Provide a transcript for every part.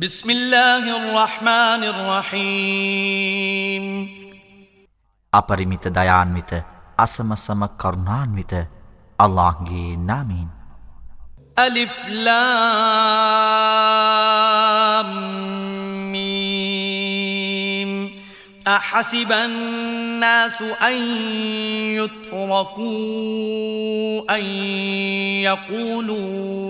بسم الله الرحمن الرحيم අපරිමිත දයාන්විත අසමසම කරුණාන්විත අල්ලාහ්ගේ නාමයෙන් අලිෆ් ලාම් meme أحسب الناس أن يتركوا أن يقولوا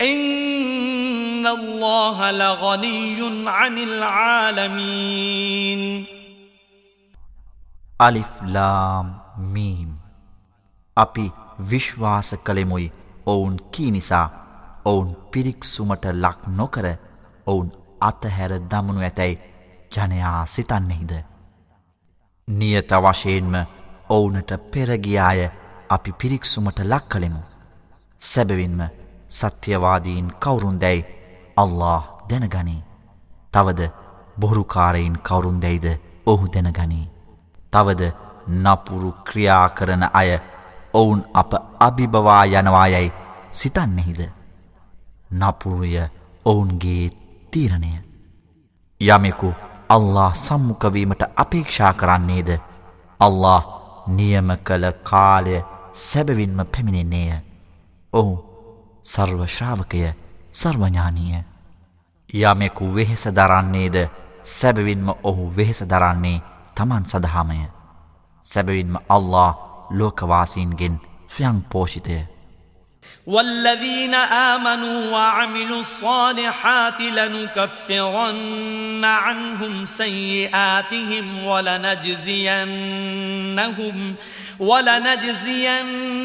إن الله لغني عن العالمين අලිෆ් ලාම් meme අපි විශ්වාස කළෙමුයි ඔවුන් කී නිසා ඔවුන් පිරික්සුමට ලක් නොකර ඔවුන් අතහැර දමනු ඇතැයි ජනයා සිතන්නෙහිද. නියත වශයෙන්ම ඔවුනට පෙරගියාය අපි පිරික්සුමට ලක් කළෙමු. සැබවින්ම සත්‍යවාදීන් කවුරුන්දැයි අල්له දැනගනී. තවද බොරුකාරයින් කවුරුන්දැයිද ඔහු දැනගනී. තවද නපුරු ක්‍රියා කරන අය ඔවුන් අප අභිබවා යනවායැයි සිතන්නෙහිද. නපුරුය ඔවුන්ගේ තීරණය. යමෙකු අල්له සම්මුකවීමට අපේක්ෂා කරන්නේද අල්له නියම කළ කාලය සැබවින්ම පැමිණෙන්නේය. ඔහු සර්ව ශ්‍රාවකය සර්වඥානීය. යමෙකු වෙහෙස දරන්නේද සැබවින්ම ඔහු වෙහෙස දරන්නේ තමන් සඳහාමය. සැබවින්ම අල්له ලෝකවාසීන්ගෙන් ස්වයං පෝෂිතය. والذين آمنوا وعملوا الصالحات لنكفرن عنهم سيئاتهم ولنجزينهم ولنجزينهم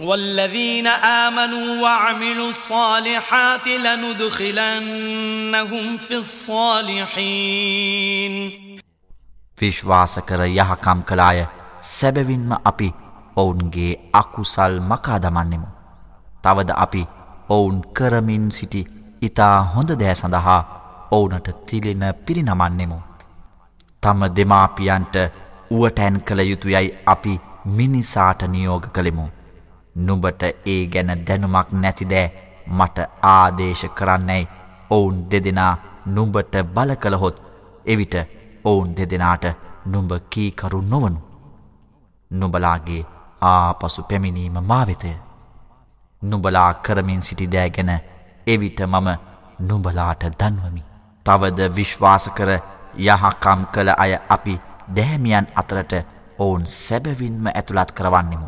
والذين آمنوا وعملوا الصالحات لندخلنهم في الصالحين විශ්වාස කර යහකම් කලාය සැබවින්ම අපි ඔවුන්ගේ අකුසල් මකා දමන්නෙමු. තවද අපි ඔවුන් කරමින් සිටි ඉතා හොඳ දෑ සඳහා ඔවුනට තිලෙන පිරිනමන්නෙමු. තම දෙමාපියන්ට උවටැන් කළ යුතු යැයි අපි මිනිසාට නියෝග කළෙමු. නුඹට ඒ ගැන දැනුමක් නැතිදෑ මට ආදේශ කරන්නැයි ඔවුන් දෙදෙනා නුඹට බල කළහොත් එවිට ඔවුන් දෙදෙනාට නුඹ කීකරු නොවනු. නුබලාගේ ආපසු පැමිණීම මාවෙතය. නුබලා කරමින් සිටි දෑගැන එවිට මම නුබලාට දන්වමි. තවද විශ්වාස කර යහකම් කළ අය අපි දැහැමියන් අතරට ඔවුන් සැබවින්ම ඇතුළත් කරවන්නෙමු.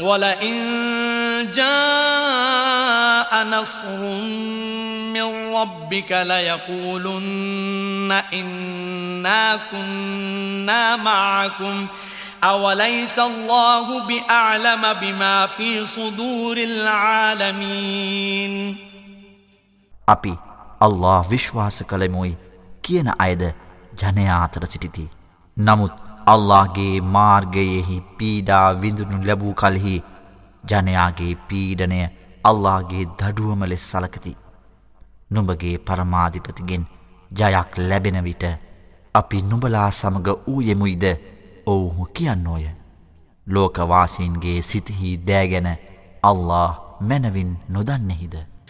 ولئن جاء نصر من ربك ليقولن إنا كنا معكم أوليس الله بأعلم بما في صدور العالمين أبي الله විශ්වාස කළෙමුයි කියන අයද ජනයා අතර සිටිති. අල්لهගේ මාර්ගයෙහි පීඩා විඳුනු ලැබූ කල්හි ජනයාගේ පීඩනය අල්لهගේ දඩුවම ලෙස් සලකති. නුඹගේ පරමාධිපතිගෙන් ජයක් ලැබෙන විට අපි නුඹලා සමග වූයෙමුයිද ඔවුහු කියන්නෝය. ලෝකවාසීන්ගේ සිතිහි දෑගැන අල්له මැනවින් නොදන්නෙහිද.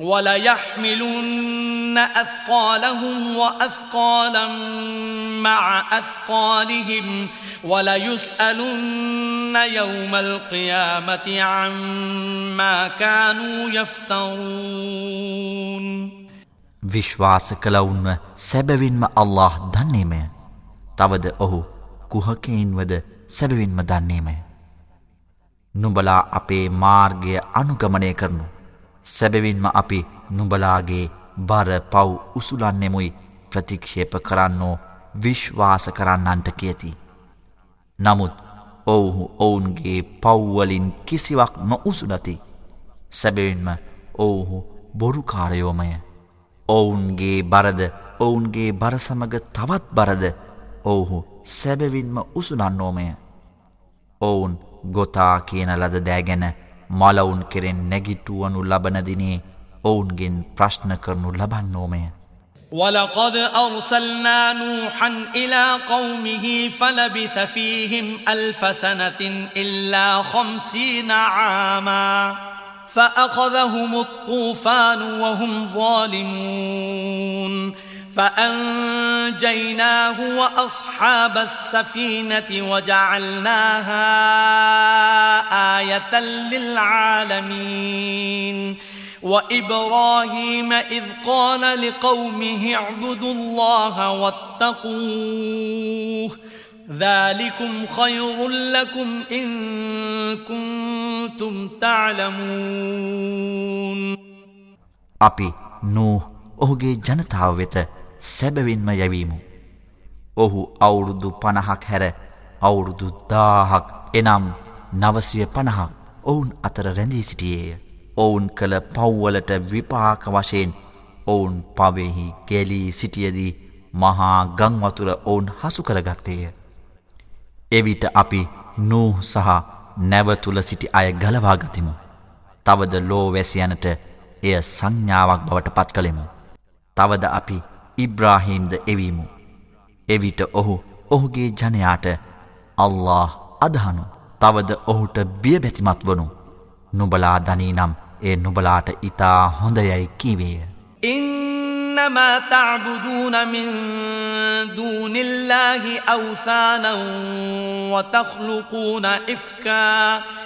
وَلَيَحْمِلُنَّ أَثْقَالَهُمْ وَأَثْقَالًا مَعَ أَثْقَالِهِمْ وَلَيُسْأَلُنَّ يَوْمَ الْقِيَامَةِ عَمَّا كَانُوا يَفْتَرُونَ. විශ්වාස කළවුන්ව සැබවින්ම අල්له දන්නේමය. තවද ඔහු කුහකයින්වද සැබවින්ම දන්නේමය. නුඹලා අපේ මාර්ගය අනුගමනය කරනු. සැබවින්ම අපි නුඹලාගේ බර පව් උසුලන්නෙමුයි ප්‍රතික්ෂේප කරන්නෝ විශ්වාස කරන්නන්ට කියති. නමුත් ඔවුහු ඔවුන්ගේ පව්වලින් කිසිවක් නොඋසුලති. සැබවින්ම ඔවුහු බොරුකාරයෝමය. ඔවුන්ගේ බරද ඔවුන්ගේ බරසමග තවත් බරද ඔවුහු සැබවින්ම උසුලන්නෝමය. ඔවුන් ගොතා කියන ලද දෑගැන මලවුන් කෙරෙන් නැගිටුවනු ලබනදිනේ ඔවුන්ගෙන් ප්‍රශ්න කරනු ලබන්නෝමය. ولقد أرسلنا نوحا إلى قومه فلبث فيهم ألف سنة إلا خمسين عاما فأخذهم الطوفان وهم ظالمون فأنجيناه وأصحاب السفينة وجعلناها آية للعالمين وإبراهيم إذ قال لقومه اعبدوا الله واتقوه ذلكم خير لكم إن كنتم تعلمون أبي نوح ඔහුගේ ජනතාව වෙත සැබවින්ම යැවීමු. ඔහු අවුරුදු පණහක් හැර අවුරුදු දාහක් එනම් නවසය පණහක් ඔවුන් අතර රැඳී සිටියේය. ඔවුන් කළ පව්වලට විපාක වශයෙන් ඔවුන් පවෙහි ගැලී සිටියදී මහා ගංවතුර ඔවුන් හසු කරගත්තේය. එවිට අපි නූහ සහ නැවතුළ සිටි අය ගලවාගතිමු. තවද ලෝ වැසියනට එය සංඥාවක් බවට පත් කළෙමු. තවද අපි ඉබ්‍රාහීම්ද එවීමු. එවිට ඔහු ඔහුගේ ජනයාට අල්له අදහනු තවද ඔහුට බියබැතිමත් වනු නුබලා දනී නම් ඒ නුබලාට ඉතා හොඳයැයි කිවේය. إنما تعبدون من دون الله أوثانا وتخلقون إفكاً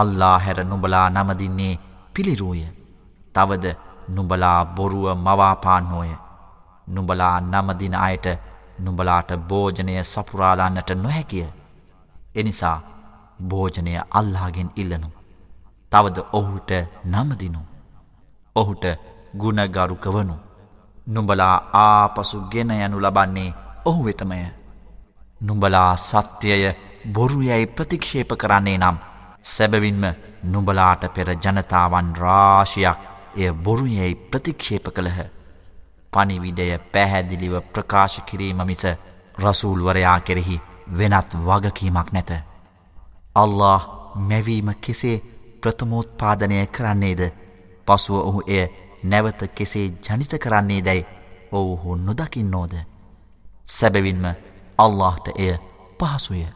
අල්ලා හැර නුබලා නමදින්නේ පිළිරූය. තවද නුබලා බොරුව මවාපාන්නෝය. නුඹලා නමදින අයට නුඹලාට භෝජනය සපුරාලාන්නට නොහැකිය. එනිසා භෝජනය අල්ලාගෙන් ඉල්ලනු. තවද ඔහුට නමදිනු. ඔහුට ගුණගරුක වනු. නුඹලා ආපසු ගෙන යනු ලබන්නේ ඔහු වෙතමය. නුඹලා සත්‍යය බොරුයැයි ප්‍රතික්ෂේප කරන්නේ නම් සැබවින්ම නුඹලාට පෙර ජනතාවන් රාශියක් එය බොරුයෙහි ප්‍රතික්ෂේප කළහ. පනිවිඩය පැහැදිලිව ප්‍රකාශ කිරීම මිස රසූල්වරයා කෙරෙහි වෙනත් වගකීමක් නැත. අල්له මැවීම කෙසේ ප්‍රථමෝත්පාදනය කරන්නේද පසුව ඔහු එය නැවත කෙසේ ජනිත කරන්නේ දැයි ඔවුහු නොදකින්නෝද. සැබවින්ම අල්لهට එය පහසුය.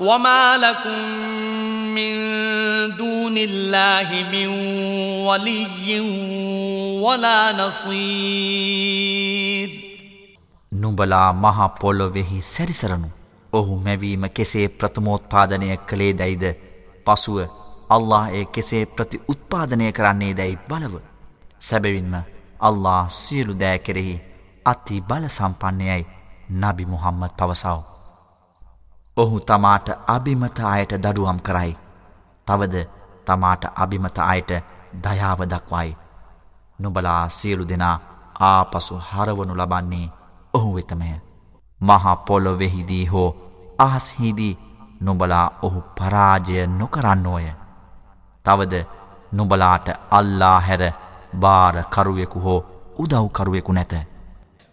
وما لكم من دون الله من ولي ولا نصير නුඹලා මහ පොළොවේහි සැරිසරනු. ඔහු මැවීම කෙසේ ප්‍රථමෝත්පාදනය කළේ දැයිද පසුව අල්له ඒ කෙසේ ප්‍රති උත්පාදනය කරන්නේ දැයි බලව. සැබවින්ම අල්له සියලු දෑ කෙරෙහි අති බල සම්පන්නයයි නබි මුහම්මත් පවසාව. ඔහු තමාට අභිමත අයට දඩුවම් කරයි. තවද තමාට අභිමත අයට දයාව දක්වයි. නුබලා සියලු දෙනා ආපසු හරවනු ලබන්නේ ඔහු වෙතමය. මහා පොලොවෙහිදී හෝ අහස්හිදී නුබලා ඔහු පරාජය නොකරන්නෝය. තවද නුබලාට අල්ලා හැර භාරකරුවෙකු හෝ උදව්කරුවෙකු නැත.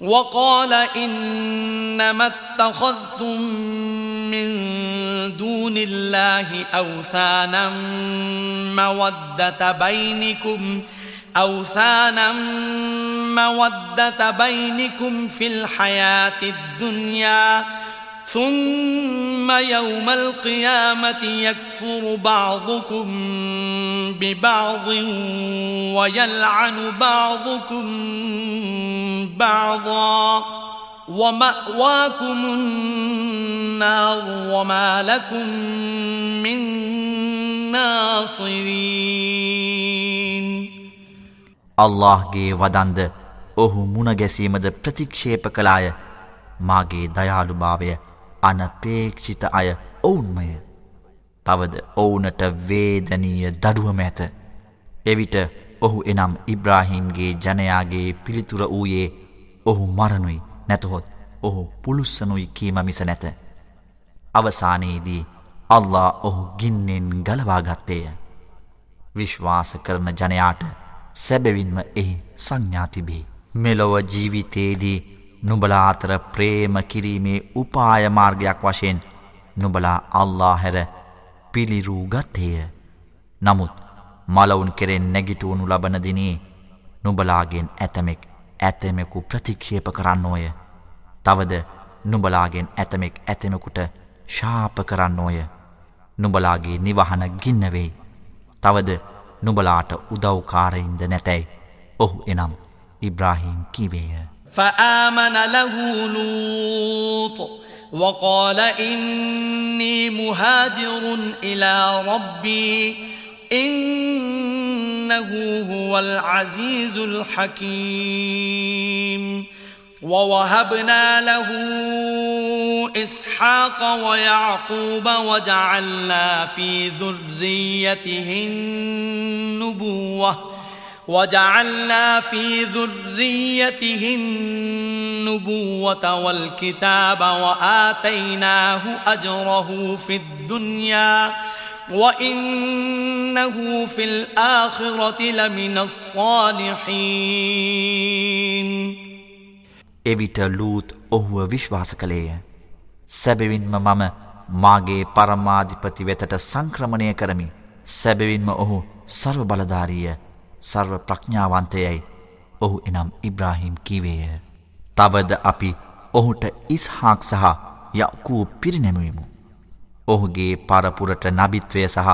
وقال إنما اتخذتم من دون الله أوثانا مودة بينكم أوثانا مودة بينكم في الحياة الدنيا ثم يوم القيامة يكفر بعضكم ببعض ويلعن بعضكم بعضا ومأواكم النار وما لكم من ناصرين. අල්ලාහ්ගේ වදන්ද ඔහු මුණගැසීමද ප්‍රතික්ෂේප කළාය. මාගේ දයාළුභාවය අනපේක්ෂිත අය ඔවුන්මය. තවද ඔවුනට වේදනීය දඩුවම ඇත. එවිට ඔහු එනම් ඉබ්‍රාහිම්ගේ ජනයාගේ පිළිතුර වූයේ ඔහු මරණුයි නැතහොත් ඔහු පුළුස්සනුයි කීම මිස නැත. අවසානයේදී අල්ලා ඔහු ගින්නෙන් ගලවාගත්තේය. විශ්වාස කරන ජනයාට සැබවින්ම එහි සංඥාතිබේ. මෙලොව ජීවිතයේදී නුබලා අතර ප්‍රේම කිරීමේ උපාය මාර්ගයක් වශයෙන් නුබලා අල්ලා හැර පිළිරූ ගත්තේය. නමුත් මලවුන් කෙරෙන් නැගිටුවනු ලබනදිනේ නුබලාගෙන් ඇතමෙක් ඇතමෙකු ප්‍රතික්ෂේප කරන්නෝය. තවද නුබලාගෙන් ඇතමෙක් ඇතමෙකුට ශාප කරන්නෝය. නුබලාගේ නිවහන ගින්නවෙයි. තවද නුබලාට උදව්කාරයින්ද නැතැයි ඔහු එනම් ඉබ්‍රාහීම් කිවේය. فآمن له لوط وقال إني مهاجر إلى ربي إن إنه هو العزيز الحكيم. ووهبنا له إسحاق ويعقوب وجعلنا في ذريته النبوة. وجعلنا في ذريته النبوة والكتاب وآتيناه أجره في الدنيا. وإنه في الآخرة لمن الصالحين එවිට ලූත් ඔහුව විශ්වාස කළේය. සැබවින්ම මම මාගේ පරමාධිපති වෙතට සංක්‍රමණය කරමි. සැබවින්ම ඔහු සර්ව බලධාරීය සර්ව ප්‍රඥාවන්තයයි ඔහු එනම් ඉබ්‍රාහිම් කිවේය. තවද අපි ඔහුට ඉස්හාක් සහ යකූ පිරිනැමුවමු. ඔහුගේ පරපුරට නබිත්වය සහ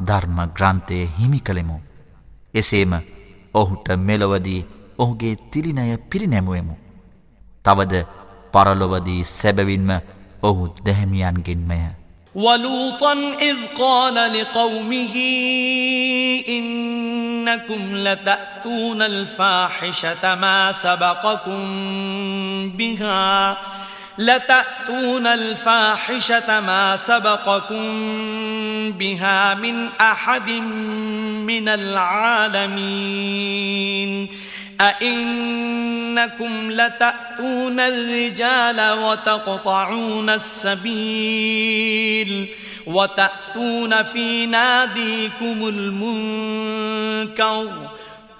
ධර්ම ග්‍රන්ථය හිමි කළෙමු. එසේම ඔහුට මෙලොවදී ඔහුගේ තිරිනය පිරිනැමුවමු. තවද පරලොවදී සැබවින්ම ඔහු දැහැමියන්ගෙන්මය. ولوطا إذ قال لقومه إنكم لتأتون الفاحشة ما سبقكم بها لتأتون الفاحشة ما سبقكم بها من أحد من العالمين. أئنكم لتأتون الرجال وتقطعون السبيل وتأتون في ناديكم المنكر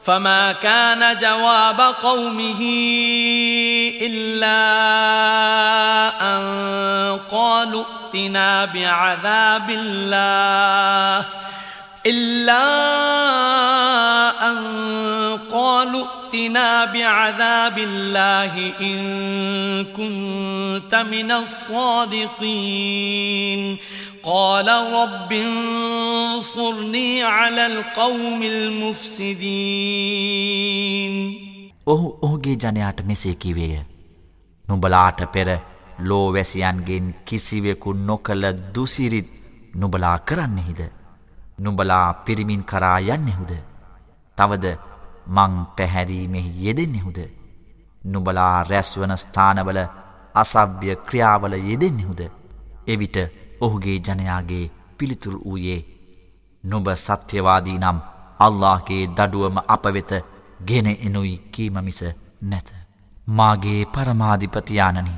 فما كان جواب قومه إلا أن قالوا ائتنا بعذاب الله إلا أن قالوا ائتنا بعذاب الله إن كنت من الصادقين قال رب انصرني على القوم المفسدين ඔහු ඔහුගේ ජනයාට මෙසේ කිවේය. නුබලාට පෙර ලෝවැසියන්ගෙන් කිසිවෙකු නොකළ දුසිරිත් නුබලා කරන්නෙහිද. නුබලා පිරිමින් කරා යන්නෙහුද. තවද මං පැහැරීමෙහි යෙදෙන්නෙහුද. නුබලා රැස්වන ස්ථානවල අසභ්‍ය ක්‍රියාවල යෙදෙන්නෙහුද. එවිට ඔහුගේ ජනයාගේ පිළිතුරු වූයේ නුබ සත්‍යවාදී නම් අල්لهගේ දඩුවම අප වෙත ගෙන එනුයි කීමමිස නැත. මාගේ පරමාධිපතියානනි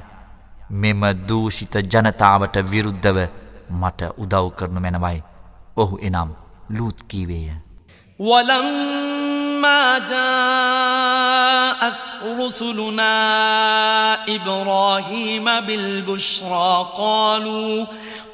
මෙම දූෂිත ජනතාවට විරුද්ධව මට උදව් කරනු මැනවයි ඔහු එනම් ලූත්කීවේය. وَلَمَّا جَاءَتْ رُسُلُنَا إِبْرَاهِيمَ بِالْبُشْرَى قَالُوا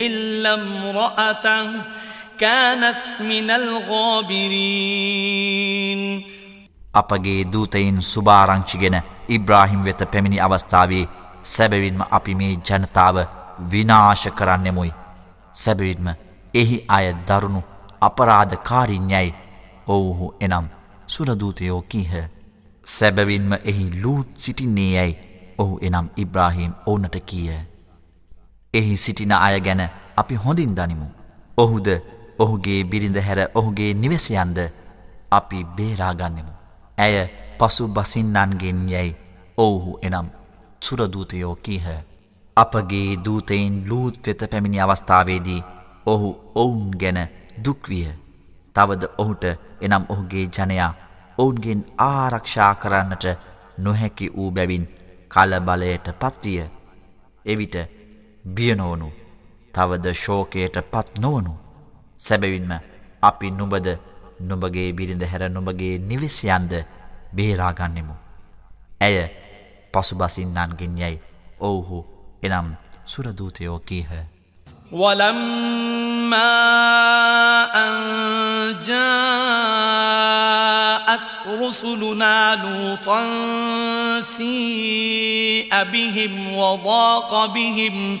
إلا امرأته كانت من الغابرين අපගේ දූතයින් සුභාරංචිගෙන ඉබ්‍රාහිම් වෙත පැමිණි අවස්ථාවේ සැබවින්ම අපි මේ ජනතාව විනාශ කරන්නෙමුයි. සැබවින්ම එහි අය දරුණු අපරාධකාරින්යයි ඔවුහු එනම් සුරදූතයෝ කීහ. සැබවින්ම එහි ලූත් සිටින්නේ යැයි ඔහු එනම් ඉබ්‍රාහිම් ඕනට කියය. එහි සිටින අය ගැන අපි හොඳින් දනිමු. ඔහුද ඔහුගේ බිරිඳ හැර ඔහුගේ නිවසයන්ද අපි බේරාගන්නෙමු. ඇය පසු බසින්නන්ගෙන් යැයි ඔවුහු එනම් සුරදූතයෝ කීහ. අපගේ දූතයින් ලූත් වෙත පැමිණි අවස්ථාවේදී ඔහු ඔවුන් ගැන දුක්විය. තවද ඔහුට එනම් ඔහුගේ ජනයා ඔවුන්ගෙන් ආරක්ෂා කරන්නට නොහැකි වූ බැවින් කලබලයට පත්විය. එවිට බියනෝනු තවද ශෝකයට පත් නොවනු සැබවින්ම අපි නුබද නුබගේ බිරිඳ හැර නුබගේ නිවෙසියන්ද බේරාගන්නෙමු. ඇය පසුබසින්නන්ගෙන් යැයි ඔවුහු එනම් සුරදූතයෝ කීහ. وَلَمَّا أَن جاءت رسلنا لوطا سيء بهم وضاق بهم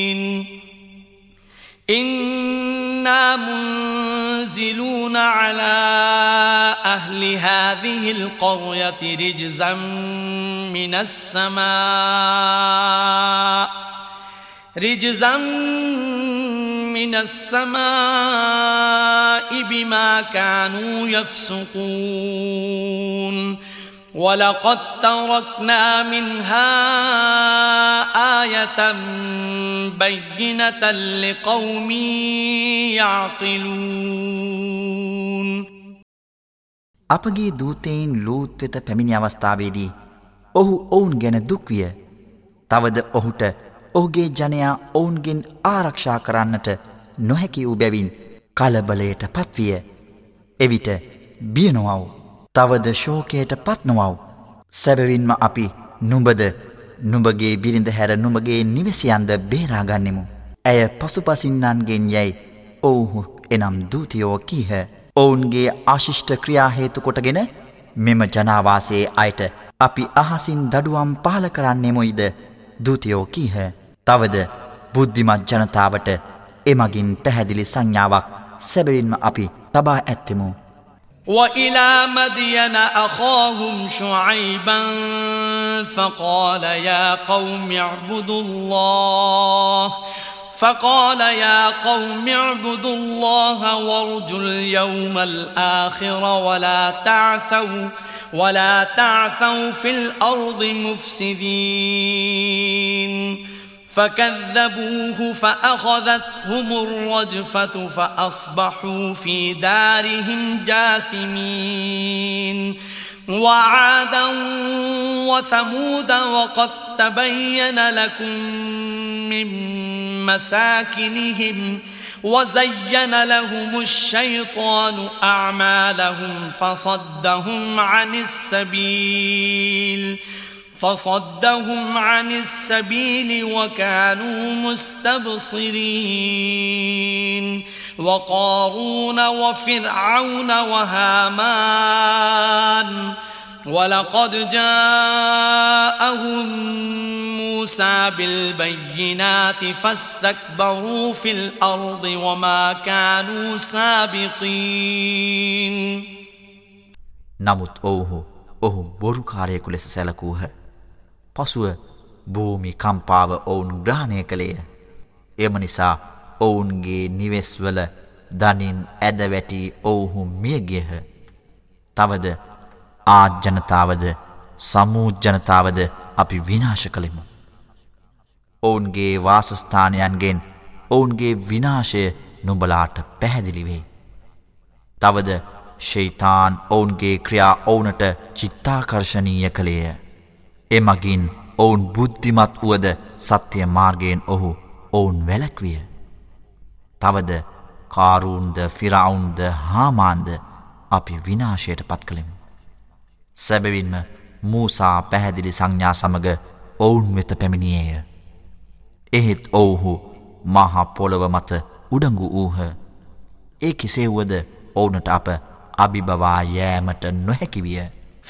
إنا منزلون على أهل هذه القرية رجزا من السماء رجزا من السماء بما كانوا يفسقون ولقد تركنا منها آية بينة لقوم يعقلون අපගේ දූතයෙන් ලූත් වෙත පැමිණි අවස්ථාවේදී ඔහු ඔවුන් ගැන දුක්විය තවද ඔහුට ඔහුගේ ජනයා ඔවුන්ගෙන් ආරක්ෂා කරන්නට නොහැකි වූ බැවින් කලබලයට පත්විය. එවිට බියනොවව් තවද ශෝකයට පත්නොවව්. සැබවින්ම අපි නුඹද නුඹගේ බිරිඳ හැර නුඹගේ නිවසියන්ද බේරාගන්නෙමු. ඇය පසුපසින්නන්ගෙන් යැයි ඔවුහු එනම් දූතියෝ කීහ. ඔවුන්ගේ ආශිෂ්ට ක්‍රියාහේතු කොටගෙන මෙම ජනාවාසයේ අයට අපි අහසින් දඩුවම් පාල කරන්නෙමුයිද දූතියෝ කීහ. තවද බුද්ධිමත් ජනතාවට එමගින් පැහැදිලි සංඥාවක් සැබවින්ම අපි තබා ඇත්තෙමු. وإلى مدين أخاهم شعيبا فقال يا قوم اعبدوا الله. فقال يا قوم اعبدوا الله وارجوا اليوم الآخر ولا تعثوا ولا تعثوا في الأرض مفسدين. فكذبوه فأخذتهم الرجفة فأصبحوا في دارهم جاثمين. وعادا وثمود وقد تبين لكم من مساكنهم وزين لهم الشيطان أعمالهم فصدهم عن السبيل. فصدهم عن السبيل وكانوا مستبصرين وقارون وفرعون وهامان ولقد جاءهم موسى بالبينات فاستكبروا في الأرض وما كانوا سابقين නමුත් ඔවුහු ඔහු බොරුකාරයෙකු ලෙස සැලකූහ. පසුව භූමි කම්පාව ඔවුන් ග්‍රහණය කළේය. එම නිසා ඔවුන්ගේ නිවෙස්වල දනින් ඇදවැටි ඔවුහු මියගියහ. තවද ආජ්ජනතාවද සමූජනතාවද අපි විනාශ කළෙමු. ඔවුන්ගේ වාසස්ථානයන්ගෙන් ඔවුන්ගේ විනාශය නුඹලාට පැහැදිලිවෙයි. තවද ශෛතාන් ඔවුන්ගේ ක්‍රියා ඔවුනට චිත්තාකර්ශනීය කළේය. එමගින් ඔවුන් බුද්ධිමත් වුවද සත්‍යය මාර්ගයෙන් ඔහු ඔවුන් වැලැක්විය. තවද කාරුන්ද ෆිරවුන්ද හාමාන්ද අපි විනාශයට පත් කළෙමු. සැබවින්ම මූසා පැහැදිලි සංඥා සමග ඔවුන් වෙත පැමිණියේය. එහෙත් ඔවුහු මහපොළොව මත උඩඟු වූහ. ඒ කෙසේවුවද ඔවුනට අප අභිබවා යෑමට නොහැකිවිය.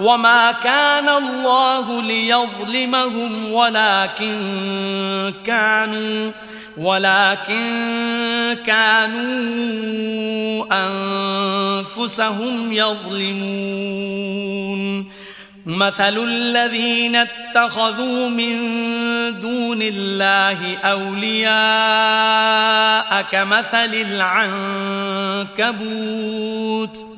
وما كان الله ليظلمهم ولكن كانوا ولكن كانوا أنفسهم يظلمون مثل الذين اتخذوا من دون الله أولياء كمثل العنكبوت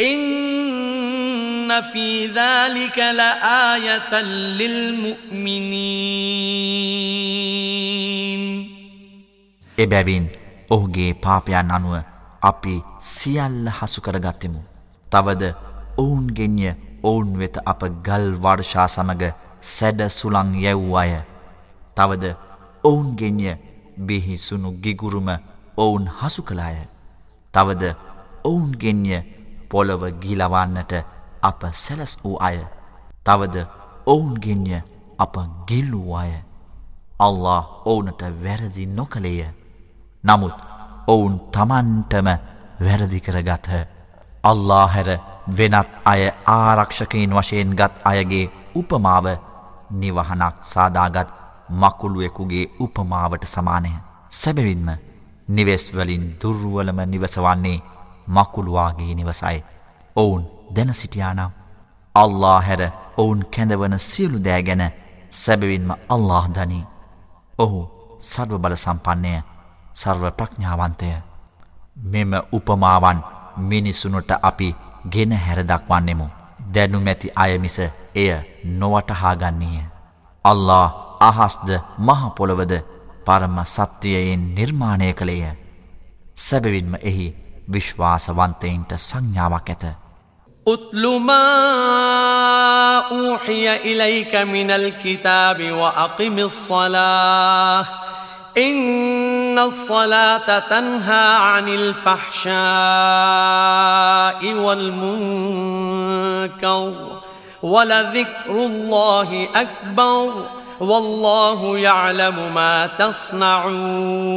إن في ذلك لآية للمؤمنين එබැවින් ඔහුගේ පාපයන් අනුව අපි සියල්ල හසුකරගත්තෙමු. තවද ඔවුන්ගෙන්ය ඔවුන් වෙත අප ගල් වර්ෂා සමග සැඩ සුළං යැව් අය. තවද ඔවුන්ගෙන්ය බිහිසුණු ගිගුරුම ඔවුන් හසු කලාය. තවද ඔවුන්ගෙන්ය පොළොව ගිලවන්නට අප සැලස් වූ අය. තවද ඔවුන්ගෙන්ය අප ගෙල්ලූ අය. අල්له ඕනට වැරදි නොකළේය. නමුත් ඔවුන් තමන්ටම වැරදිකරගත්හ අල්ලා හැර වෙනත් අය ආරක්ෂකයින් වශයෙන් ගත් අයගේ උපමාව නිවහනක් සාදාගත් මකුළුවෙකුගේ උපමාවට සමානය. සැබවින්ම නිවෙස්වලින් දුර්ුවලම නිවසවන්නේ මකුළුවාගේ නිවසයි. ඔවුන් දැන සිටියානම්. අල්ලා හැර ඔවුන් කැඳවන සියලු දෑ ගැන සැබවින්ම අල්له දනී. ඔහු සර්ව බල සම්පන්නේය සර්ව ප්‍රඥාවන්තය. මෙම උපමාවන් මිනිසුනට අපි ගෙන හැරදක්වන්නෙමු. දැනුමැති අයමිස එය නොවටහාගන්නේය. අල්له අහස්ද මහපොළොවද පරම සත්‍යයෙන් නිර්මාණය කළේය. සැබවින්ම එහි විශ්වාසවන්තයින්ට සංඥාවක් ඇත. أتل ما أوحي إليك من الكتاب وأقم الصلاة إن الصلاة تنهى عن الفحشاء والمنكر ولذكر الله أكبر والله يعلم ما تصنعون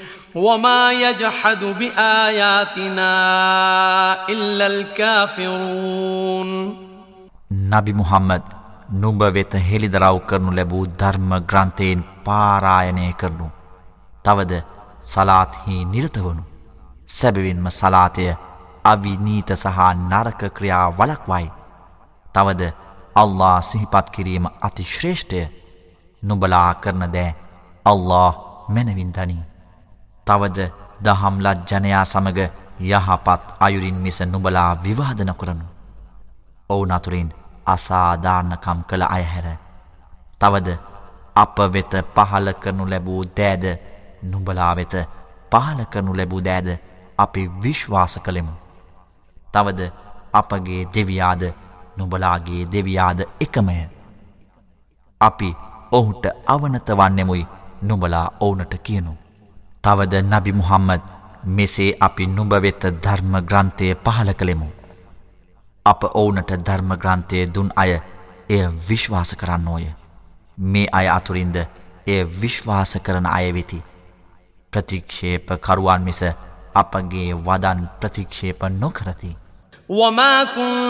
وما يجحد بآياتنا إلا الكافرون නබි මුහම්මද් නුඹ වෙත හෙළිදරව් කරනු ලැබූ ධර්ම ග්‍රන්ථයෙන් පාරායනය කරනු. තවද සලාත්හි නිරතවනු. සැබවින්ම සලාතය අවිනීත සහ නරක ක්‍රියා වලක්වයි. තවද අල්ලා සිහිපත් කිරීම අතිශ්‍රේෂ්ඨය නුබලා කරන දෑ අල්له මැනවින්දනී. තවද දහම්ලත් ජනයා සමග යහපත් අයුරින් මිස නුබලා විවාදන කරනු. ඔවුන් අතුරින් අසාධාරණකම් කළ අයහැර. තවද අප වෙත පහල කරනු ලැබූ දෑද නුඹලා වෙත පහල කරනු ලැබූ දෑද අපි විශ්වාස කළෙමු. තවද අපගේ දෙවියාද නුබලාගේ දෙවියාද එකමය. අපි ඔහුට අවනත වන්නෙමුයි නුඹලා ඕනට කියනු. තවද නබි මුහම්මද මෙසේ අපි නුඹවෙත්ත ධර්ම ග්‍රන්ථය පහල කළෙමු. අප ඕනට ධර්ම ග්‍රන්ථය දුන් අය එය විශ්වාස කරන්න ඕය. මේ අය අතුරින්ද එය විශ්වාස කරන අයවෙති. ප්‍රතික්ෂේප කරුවන් මිස අපගේ වදන් ප්‍රතික්ෂේප නොකරති. وما كنت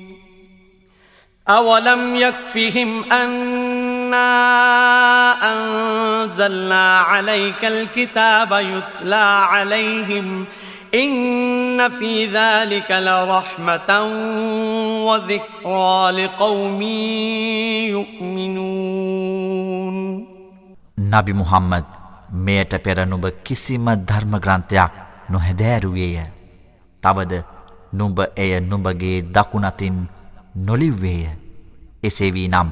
أولم يكفهم أنا أنزلنا عليك الكتاب يتلى عليهم ۖ إن في ذلك لرحمة وذكرى لقوم يؤمنون නබි මුහම්මද් මෙයට පෙර නුඹ කිසිම ධර්ම ග්‍රන්ථයක් නොහැදෑරුවේය. තවද නුඹ එය නුඹගේ දකුණතින් නොලිව්වේය. එසේ වී නම්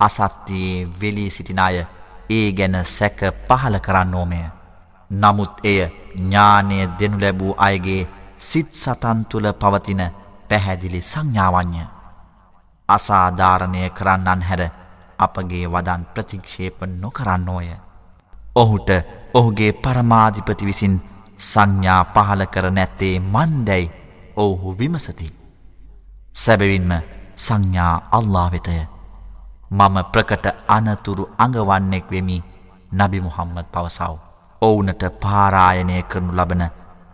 අසත්‍යයේ වෙලී සිටින අය ඒ ගැන සැක පහල කරන්නෝමය. නමුත් එය ඥානය දෙනු ලැබූ අයගේ සිත් සතන් තුළ පවතින පැහැදිලි සංඥාවන්ය. අසාධාරණය කරන්නන් හැර අපගේ වදන් ප්‍රතික්ෂේප නොකරන්නෝය. ඔහුට ඔහුගේ පරමාධිපති විසින් සංඥා පහල කර නැත්තේ මන්දැයි ඔවුහු විමසති. සැබවින්ම සංඥා අල්ලා වෙතය. මම ප්‍රකට අනතුරු අඟවන්නෙක් වෙමි නබි මුහම්මද පවසව්. ඔවුනට පාරායනය කරනු ලබන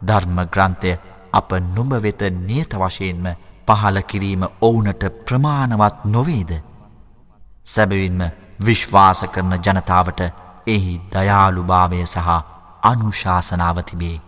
ධර්ම ග්‍රන්ථය අප නුඹ වෙත නියත වශයෙන්ම පහල කිරීම ඔවුනට ප්‍රමාණවත් නොවේද. සැබවින්ම විශ්වාස කරන ජනතාවට එහි දයාළුභාවය සහ අනුශාසනාව තිබේ.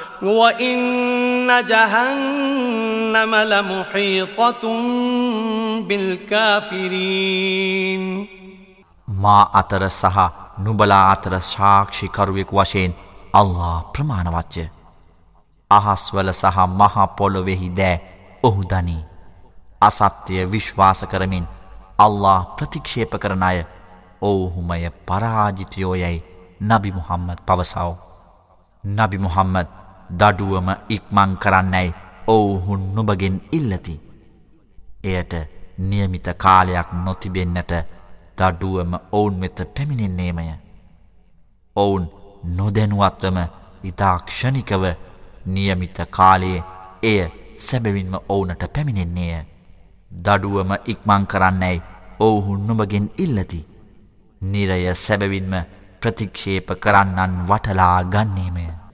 وَإِنَّ جَهَنَّمَ لَمُحِيطَةٌ بِالْكَافِرِينَ මා අතර සහ නුඹලා අතර සාක්ෂිකරුවෙක් වශයෙන් අල්ලා ප්‍රමාණවත්ය. අහස්වල සහ මහා පොළොවේහි දෑ ඔහු දනී. අසත්‍ය විශ්වාස කරමින් අල්ලා ප්‍රතික්ෂේප කරන අය ඔවුහුමය පරාජිතයෝයයි නබි මුහම්මද් පවසව. නබි මුහම්මද් දඩුවම ඉක්මං කරන්නැයි ඔවුහුන් නුබගෙන් ඉල්ලති. එයට නියමිත කාලයක් නොතිබෙන්නට දඩුවම ඔවුන් වෙත පැමිණෙන්නේමය. ඔවුන් නොදැනුවත්වම ඉතාක්ෂණිකව නියමිත කාලයේ එය සැබවින්ම ඔවුනට පැමිණෙන්නේය. දඩුවම ඉක්මං කරන්නැයි ඔවුහු නුඹගෙන් ඉල්ලති. නිරය සැබවින්ම ප්‍රතික්ෂේප කරන්නන් වටලා ගන්නේමය.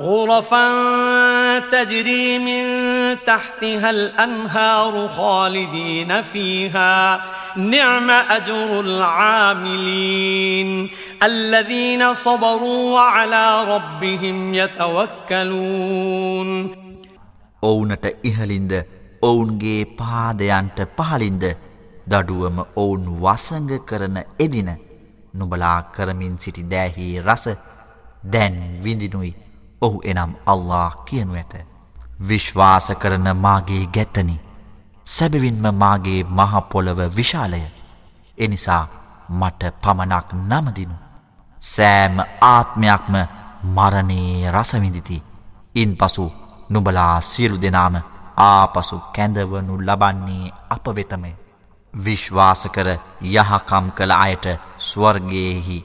غرفا تجري من تحتها الأنهار خالدين فيها نعم أجر العاملين الذين صبروا وعلى ربهم يتوكلون ඔවුනට ඉහලින්ද ඔවුන්ගේ පාදයන්ට පහලින්ද දඩුවම ඔවුන් වසඟ කරන එදින නුබලා කරමින් සිටි දෑහි රස දැන් විඳිනුයි ඔහු එනම් අල්له කියනු ඇත. විශ්වාස කරන මාගේ ගැත්තනි සැබවින්ම මාගේ මහපොළව විශාලය එනිසා මට පමණක් නමදිනු. සෑම ආත්මයක්ම මරණයේ රසවිඳිති ඉන් පසු නුබලා සියලු දෙනාම ආපසු කැඳවනු ලබන්නේ අප වෙතමය. විශ්වාස කර යහකම් කළ අයට ස්වර්ගයෙහි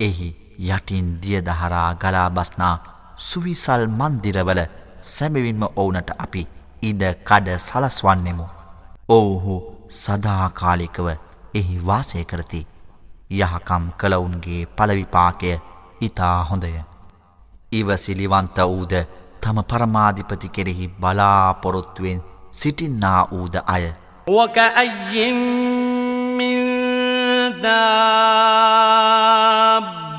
එහි යටින් දියදහරා ගලා බස්නා සුවිසල් මන්දිරවල සැමවින්ම ඔවුනට අපි ඉඩ කඩ සලස්වන්නෙමු. ඔවුහු සදාකාලිකව එහි වාසය කරති. යහකම් කළවුන්ගේ පලවිපාකය ඉතා හොඳය. ඉවසිලිවන්ත වූද තම පරමාධිපති කෙරෙහි බලාපොරොත්තුවෙන් සිටින්නා වූද අය. ඕක අයිෙන් මිල්දා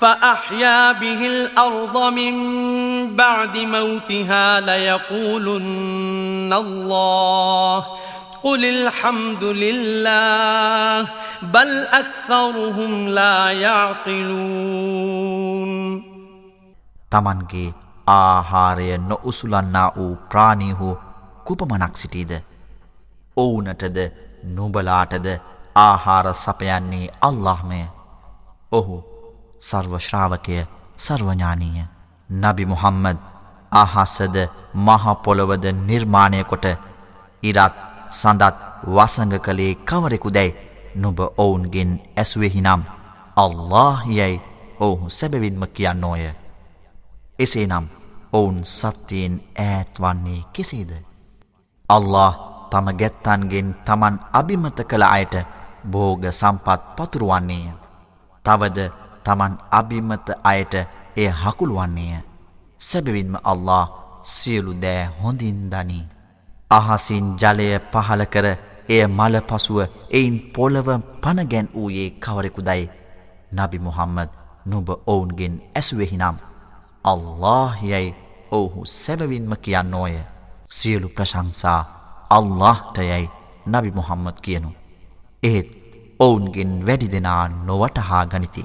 فأحيا به الأرض من بعد موتها ليقولن الله قل الحمد لله بل أكثرهم لا يعقلون. තමන්ගේ ආහාරය නොඋසුලන්නා වූ ප්‍රාණීහු කුපමණක් සිටීද? ඔවුනටද නුබලාටද ආහාර සපයන්නේ අල්لهමය ඔහු සර්වශ්‍රාවකය සර්වඥානීය නබි මුහම්මද ආහස්සද මහපොළොවද නිර්මාණය කොට ඉරත් සඳත් වසඟ කළේ කවරෙකු දැයි නොබ ඔවුන්ගෙන් ඇසුවෙහිනම් අල්له යැයි ඔහු සැබවින්ම කියන්න ඕය. එසේනම් ඔවුන් සත්‍යයෙන් ඈත්වන්නේ කෙසේද. අල්له තම ගැත්තන්ගෙන් තමන් අභිමත කළ අයට බෝග සම්පත් පතුරුවන්නේය. තවද තමන් අභිමත අයට එය හකුළුවන්නේය. සැබවින්ම අල්له සියලු දෑ හොඳින් දනී. අහසින් ජලය පහල කර එය මල පසුව එයින් පොළව පණගැන් වූයේ කවරෙකුදයි. නබි මුහම්මද නුබ ඔවුන්ගෙන් ඇසුවෙහිනම්. අල්له යැයි ඔවුහු සැබවින්ම කියන්න ඕය. සියලු ප්‍රශංසා අල්لهටයැයි නබි මුහම්මත් කියනු. එහෙත් ඔවුන්ගෙන් වැඩි දෙනා නොවටහා ගනිති.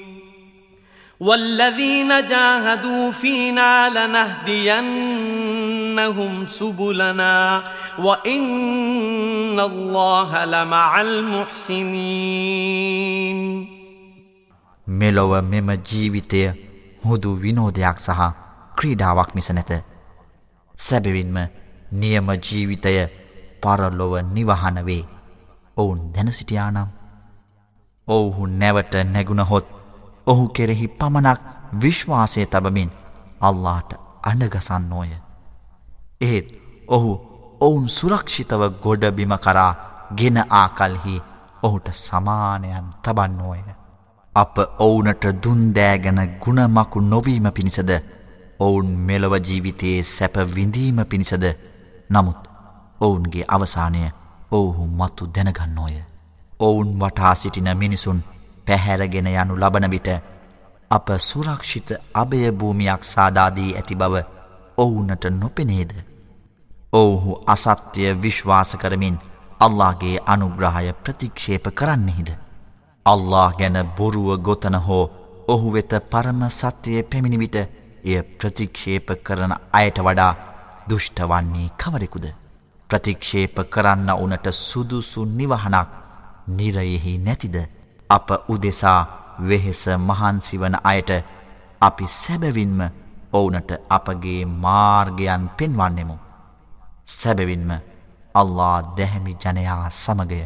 والذين جاهدوا فينا لنهدينهم سبلنا وإن الله لمع المحسنين මෙලොව මෙම ජීවිතය හුදු විනෝදයක් සහ ක්‍රීඩාවක් මිස නැත. සැබවින්ම නියම ජීවිතය පරලොව නිවහන වේ. ඔවුන් දැනසිටියානම්. ඔවුහු නැවට නැගුණහොත් ඔහු කෙරෙහි පමණක් විශ්වාසය තබමින් අල්ලාට අඩගසන්නෝය. එහෙත් ඔහු ඔවුන් සුරක්ෂිතව ගොඩබිම කරා ගෙන ආකල්හි ඔහුට සමානයන් තබන්නෝය. අප ඔවුනට දුන්දෑගැන ගුණමකු නොවීම පිණිසද ඔවුන් මෙලොව ජීවිතයේ සැප විඳීම පිණිසද නමුත් ඔවුන්ගේ අවසානය ඔවුහු මත්තු දැනගන්නෝය. ඔවුන් වටා සිටින මිනිසුන් පැහැරගෙන යනු ලබන විට අප සුරක්ෂිත අභයභූමියක් සාදාදී ඇති බව ඔවුනට නොපෙනේද. ඔවුහු අසත්‍යය විශ්වාස කරමින් අල්ලාගේ අනුග්‍රහය ප්‍රතික්ෂේප කරන්නෙහිද. අල්له ගැන බොරුව ගොතන හෝ ඔහු වෙත පරම සත්‍යය පැමිණිවිට එය ප්‍රතික්ෂේප කරන අයට වඩා දුෘෂ්ටවන්නේ කවරෙකුද. ප්‍රතික්ෂේප කරන්න උනට සුදුසු නිවහනක් නිරයෙහි නැතිද අප උදෙසා වෙහෙස මහන්සිවන අයට අපි සැබවින්ම ඔවුනට අපගේ මාර්ගයන් පෙන්වන්නෙමු. සැබවින්ම අල්ලා දැහැමි ජනයා සමගය.